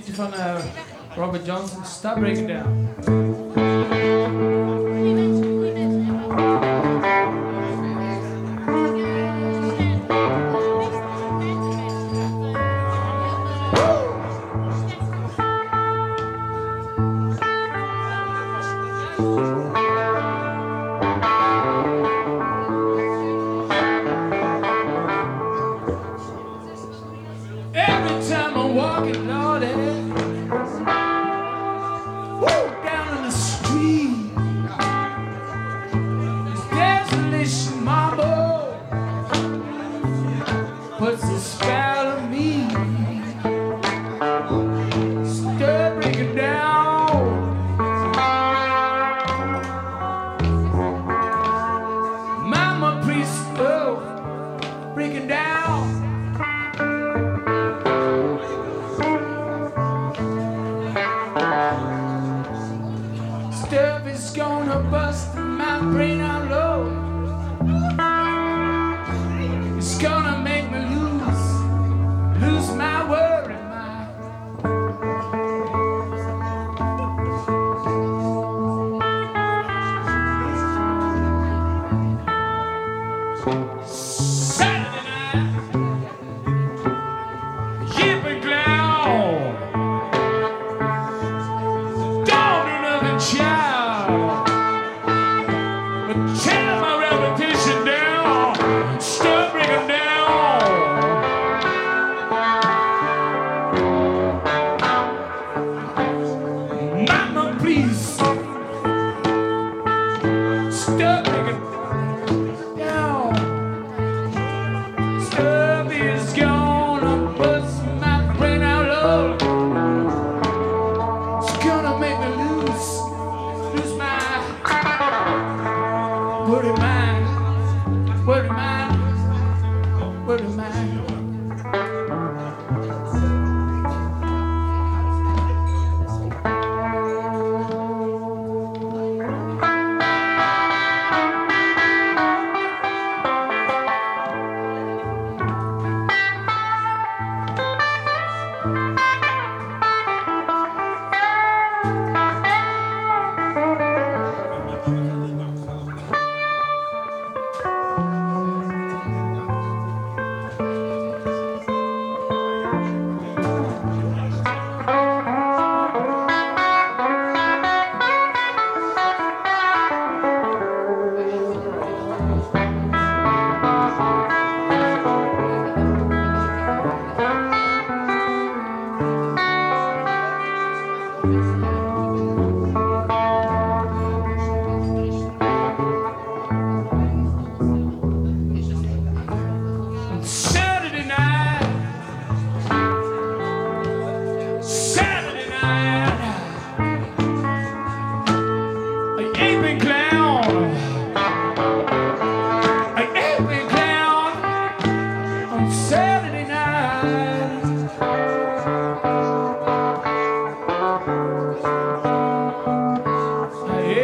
liedje van uh, Robert Johnson, Stop Breaking Down. every time I walking all day. But put in mind.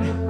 Yeah.